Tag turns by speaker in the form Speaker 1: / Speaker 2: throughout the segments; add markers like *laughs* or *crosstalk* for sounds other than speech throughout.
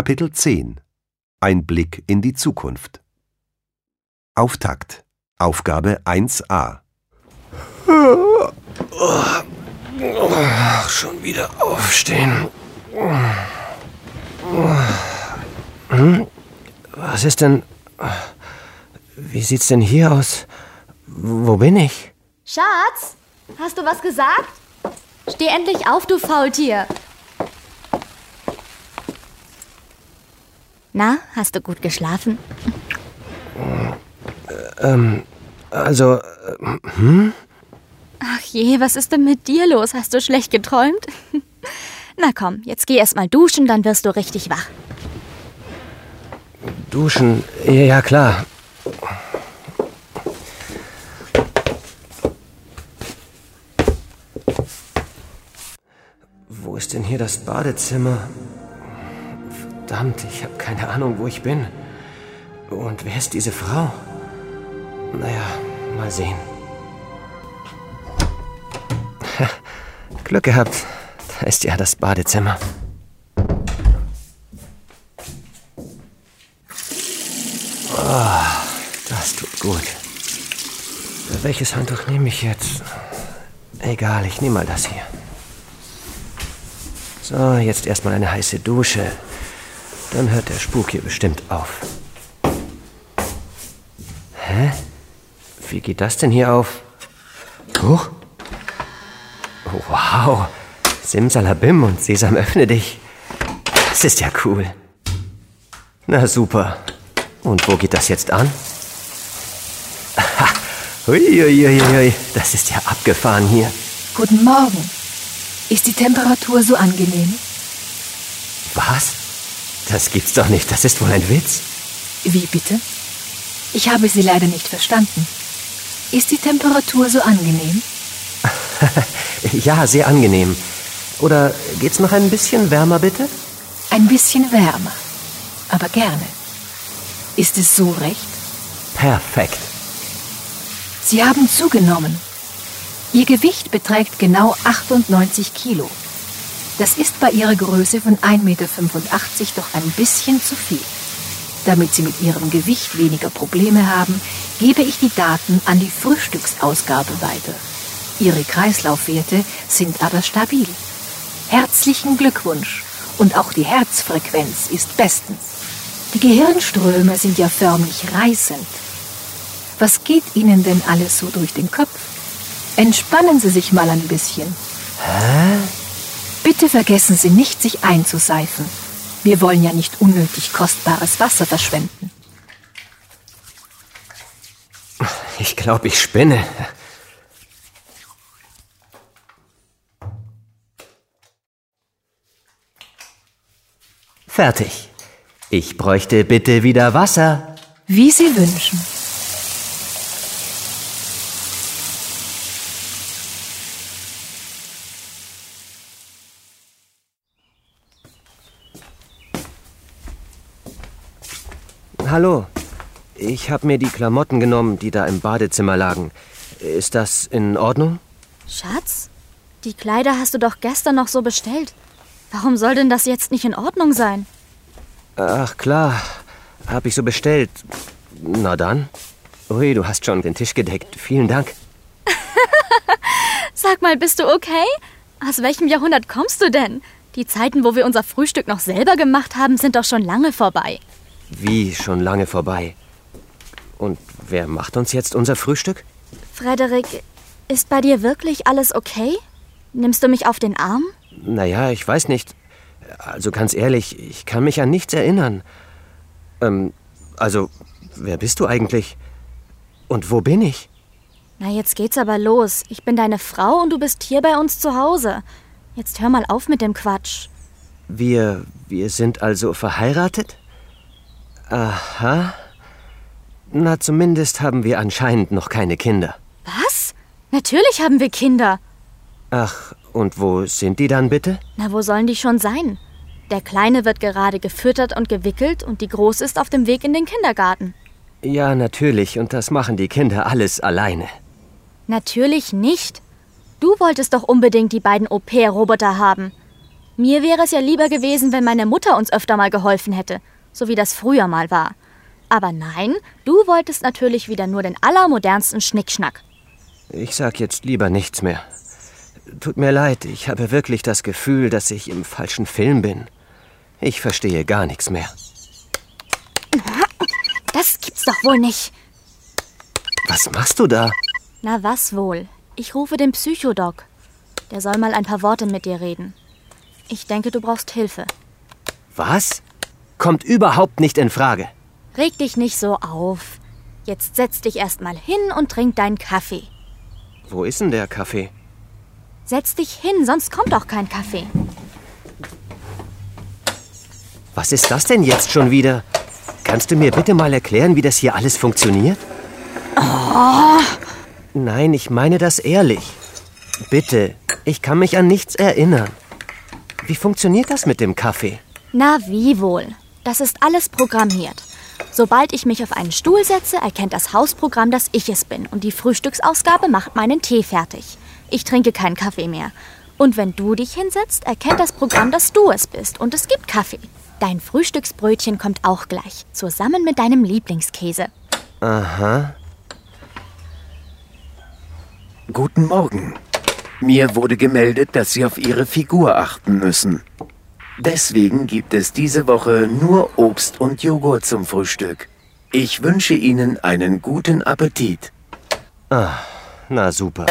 Speaker 1: Kapitel 10 Ein Blick in die Zukunft Auftakt Aufgabe 1a
Speaker 2: Ach, schon wieder aufstehen. Hm? Was ist denn. Wie sieht's denn hier aus? Wo bin ich?
Speaker 3: Schatz, hast du was gesagt? Steh endlich auf, du Faultier. Na, hast du gut geschlafen?
Speaker 2: Ähm, also. Hm?
Speaker 3: Ach je, was ist denn mit dir los? Hast du schlecht geträumt? *laughs* Na komm, jetzt geh erst mal duschen, dann wirst du richtig wach.
Speaker 2: Duschen? Ja, klar. Wo ist denn hier das Badezimmer? Verdammt, ich habe keine Ahnung, wo ich bin. Und wer ist diese Frau? Naja, mal sehen. *laughs* Glück gehabt. Da ist ja das Badezimmer. Oh, das tut gut. Welches Handtuch nehme ich jetzt? Egal, ich nehme mal das hier. So, jetzt erstmal eine heiße Dusche. Dann hört der Spuk hier bestimmt auf. Hä? Wie geht das denn hier auf? Huch. Wow. Simsalabim und Sesam, öffne dich. Das ist ja cool. Na super. Und wo geht das jetzt an? *laughs* Aha. Uiuiuiui, das ist ja abgefahren hier.
Speaker 4: Guten Morgen. Ist die Temperatur so angenehm?
Speaker 2: Was? Das gibt's doch nicht. Das ist wohl ein Witz.
Speaker 4: Wie bitte? Ich habe Sie leider nicht verstanden. Ist die Temperatur so angenehm? *laughs*
Speaker 2: ja, sehr angenehm. Oder geht's noch ein bisschen wärmer, bitte?
Speaker 4: Ein bisschen wärmer. Aber gerne. Ist es so recht?
Speaker 2: Perfekt.
Speaker 4: Sie haben zugenommen. Ihr Gewicht beträgt genau 98 Kilo. Das ist bei Ihrer Größe von 1,85 Meter doch ein bisschen zu viel. Damit Sie mit Ihrem Gewicht weniger Probleme haben, gebe ich die Daten an die Frühstücksausgabe weiter. Ihre Kreislaufwerte sind aber stabil. Herzlichen Glückwunsch. Und auch die Herzfrequenz ist bestens. Die Gehirnströme sind ja förmlich reißend. Was geht Ihnen denn alles so durch den Kopf? Entspannen Sie sich mal ein bisschen.
Speaker 2: Hä?
Speaker 4: Bitte vergessen Sie nicht, sich einzuseifen. Wir wollen ja nicht unnötig kostbares Wasser verschwenden.
Speaker 2: Ich glaube, ich spinne. Fertig. Ich bräuchte bitte wieder Wasser.
Speaker 4: Wie Sie wünschen.
Speaker 2: Hallo. Ich habe mir die Klamotten genommen, die da im Badezimmer lagen. Ist das in Ordnung?
Speaker 3: Schatz, die Kleider hast du doch gestern noch so bestellt. Warum soll denn das jetzt nicht in Ordnung sein?
Speaker 2: Ach klar, hab ich so bestellt. Na dann. Ui, du hast schon den Tisch gedeckt. Vielen Dank. *laughs*
Speaker 3: Sag mal, bist du okay? Aus welchem Jahrhundert kommst du denn? Die Zeiten, wo wir unser Frühstück noch selber gemacht haben, sind doch schon lange vorbei.
Speaker 2: Wie schon lange vorbei. Und wer macht uns jetzt unser Frühstück?
Speaker 3: Frederik, ist bei dir wirklich alles okay? Nimmst du mich auf den Arm?
Speaker 2: Naja, ich weiß nicht. Also ganz ehrlich, ich kann mich an nichts erinnern. Ähm, also, wer bist du eigentlich? Und wo bin ich?
Speaker 3: Na, jetzt geht's aber los. Ich bin deine Frau und du bist hier bei uns zu Hause. Jetzt hör mal auf mit dem Quatsch.
Speaker 2: Wir, wir sind also verheiratet? Aha. Na, zumindest haben wir anscheinend noch keine Kinder.
Speaker 3: Was? Natürlich haben wir Kinder.
Speaker 2: Ach, und wo sind die dann bitte?
Speaker 3: Na, wo sollen die schon sein? Der Kleine wird gerade gefüttert und gewickelt und die Große ist auf dem Weg in den Kindergarten.
Speaker 2: Ja, natürlich, und das machen die Kinder alles alleine.
Speaker 3: Natürlich nicht. Du wolltest doch unbedingt die beiden Au-pair-Roboter haben. Mir wäre es ja lieber gewesen, wenn meine Mutter uns öfter mal geholfen hätte, so wie das früher mal war. Aber nein, du wolltest natürlich wieder nur den allermodernsten Schnickschnack.
Speaker 2: Ich sag jetzt lieber nichts mehr. Tut mir leid, ich habe wirklich das Gefühl, dass ich im falschen Film bin. Ich verstehe gar nichts mehr.
Speaker 3: Das gibt's doch wohl nicht.
Speaker 2: Was machst du da?
Speaker 3: Na was wohl? Ich rufe den Psychodoc. Der soll mal ein paar Worte mit dir reden. Ich denke, du brauchst Hilfe.
Speaker 2: Was? Kommt überhaupt nicht in Frage.
Speaker 3: Reg dich nicht so auf. Jetzt setz dich erst mal hin und trink deinen Kaffee.
Speaker 2: Wo ist denn der Kaffee?
Speaker 3: Setz dich hin, sonst kommt auch kein Kaffee.
Speaker 2: Was ist das denn jetzt schon wieder? Kannst du mir bitte mal erklären, wie das hier alles funktioniert? Oh. Nein, ich meine das ehrlich. Bitte, ich kann mich an nichts erinnern. Wie funktioniert das mit dem Kaffee?
Speaker 3: Na, wie wohl? Das ist alles programmiert. Sobald ich mich auf einen Stuhl setze, erkennt das Hausprogramm, dass ich es bin und die Frühstücksausgabe macht meinen Tee fertig. Ich trinke keinen Kaffee mehr. Und wenn du dich hinsetzt, erkennt das Programm, dass du es bist und es gibt Kaffee. Dein Frühstücksbrötchen kommt auch gleich, zusammen mit deinem Lieblingskäse.
Speaker 2: Aha.
Speaker 5: Guten Morgen. Mir wurde gemeldet, dass Sie auf Ihre Figur achten müssen. Deswegen gibt es diese Woche nur Obst und Joghurt zum Frühstück. Ich wünsche Ihnen einen guten Appetit.
Speaker 2: Ah, na super.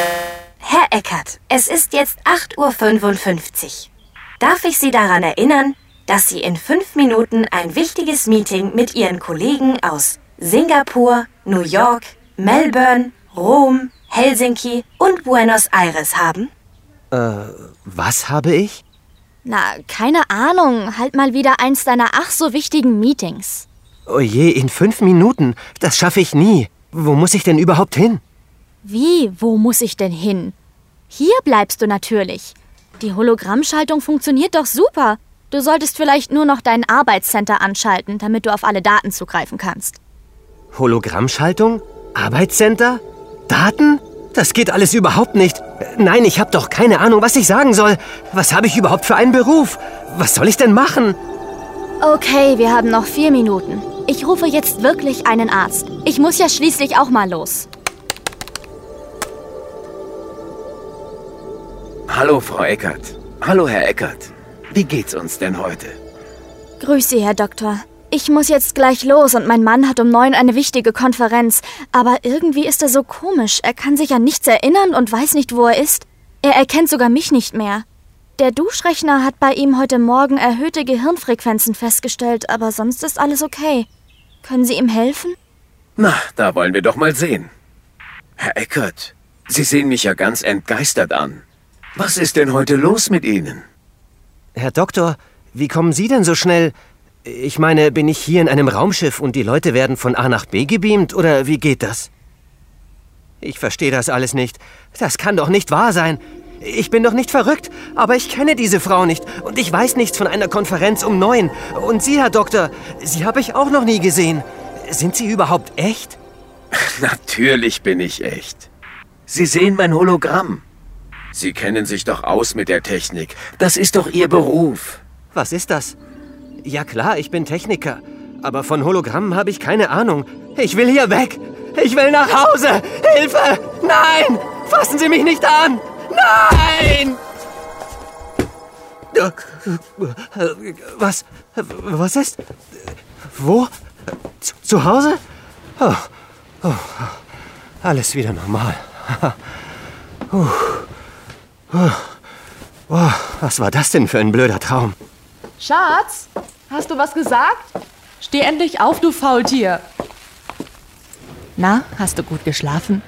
Speaker 6: Herr Eckert, es ist jetzt 8.55 Uhr. Darf ich Sie daran erinnern, dass Sie in fünf Minuten ein wichtiges Meeting mit Ihren Kollegen aus Singapur, New York, Melbourne, Rom, Helsinki und Buenos Aires haben?
Speaker 2: Äh, was habe ich?
Speaker 3: Na, keine Ahnung. Halt mal wieder eins deiner ach so wichtigen Meetings.
Speaker 2: Oh je, in fünf Minuten. Das schaffe ich nie. Wo muss ich denn überhaupt hin?
Speaker 3: Wie? Wo muss ich denn hin? Hier bleibst du natürlich. Die Hologrammschaltung funktioniert doch super. Du solltest vielleicht nur noch dein Arbeitscenter anschalten, damit du auf alle Daten zugreifen kannst.
Speaker 2: Hologrammschaltung? Arbeitscenter? Daten? Das geht alles überhaupt nicht. Nein, ich habe doch keine Ahnung, was ich sagen soll. Was habe ich überhaupt für einen Beruf? Was soll ich denn machen?
Speaker 3: Okay, wir haben noch vier Minuten. Ich rufe jetzt wirklich einen Arzt. Ich muss ja schließlich auch mal los.
Speaker 5: Hallo, Frau Eckert. Hallo, Herr Eckert. Wie geht's uns denn heute?
Speaker 3: Grüß Sie, Herr Doktor. Ich muss jetzt gleich los und mein Mann hat um neun eine wichtige Konferenz. Aber irgendwie ist er so komisch. Er kann sich an nichts erinnern und weiß nicht, wo er ist. Er erkennt sogar mich nicht mehr. Der Duschrechner hat bei ihm heute Morgen erhöhte Gehirnfrequenzen festgestellt, aber sonst ist alles okay. Können Sie ihm helfen?
Speaker 5: Na, da wollen wir doch mal sehen. Herr Eckert, Sie sehen mich ja ganz entgeistert an. Was ist denn heute los mit Ihnen?
Speaker 2: Herr Doktor, wie kommen Sie denn so schnell? Ich meine, bin ich hier in einem Raumschiff und die Leute werden von A nach B gebeamt oder wie geht das? Ich verstehe das alles nicht. Das kann doch nicht wahr sein. Ich bin doch nicht verrückt, aber ich kenne diese Frau nicht und ich weiß nichts von einer Konferenz um neun. Und Sie, Herr Doktor, Sie habe ich auch noch nie gesehen. Sind Sie überhaupt echt? *laughs*
Speaker 5: Natürlich bin ich echt. Sie sehen mein Hologramm. Sie kennen sich doch aus mit der Technik. Das ist doch Ihr Beruf.
Speaker 2: Was ist das? Ja klar, ich bin Techniker. Aber von Hologrammen habe ich keine Ahnung. Ich will hier weg. Ich will nach Hause. Hilfe! Nein! Fassen Sie mich nicht an! Nein! Was? Was ist? Wo? Zu, zu Hause? Oh. Oh. Alles wieder normal. *laughs* Oh. Was war das denn für ein blöder Traum?
Speaker 7: Schatz, hast du was gesagt? Steh endlich auf, du Faultier. Na, hast du gut geschlafen?